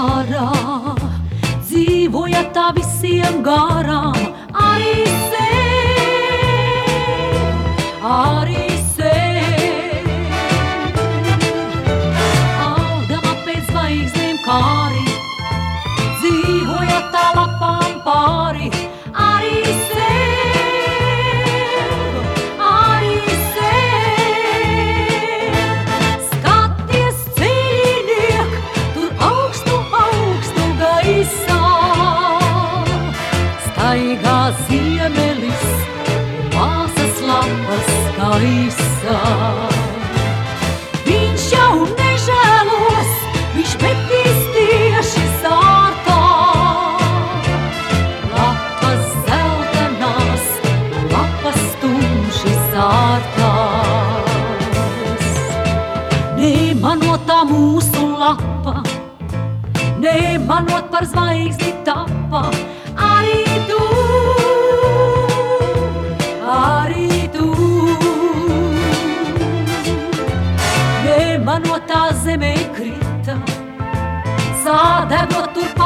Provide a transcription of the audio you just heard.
garā, dzīvojat tā visiem garām. Ziemelis, māsas lapas gaisā. Viņš jau nežēlos, viņš metīs tieši sārtā. Lapas zeltainās, lapas tumši sārtās. Nemanot tā mūsu lapa, nemanot par zvaigzni tapa, se me scritta, sa da tutto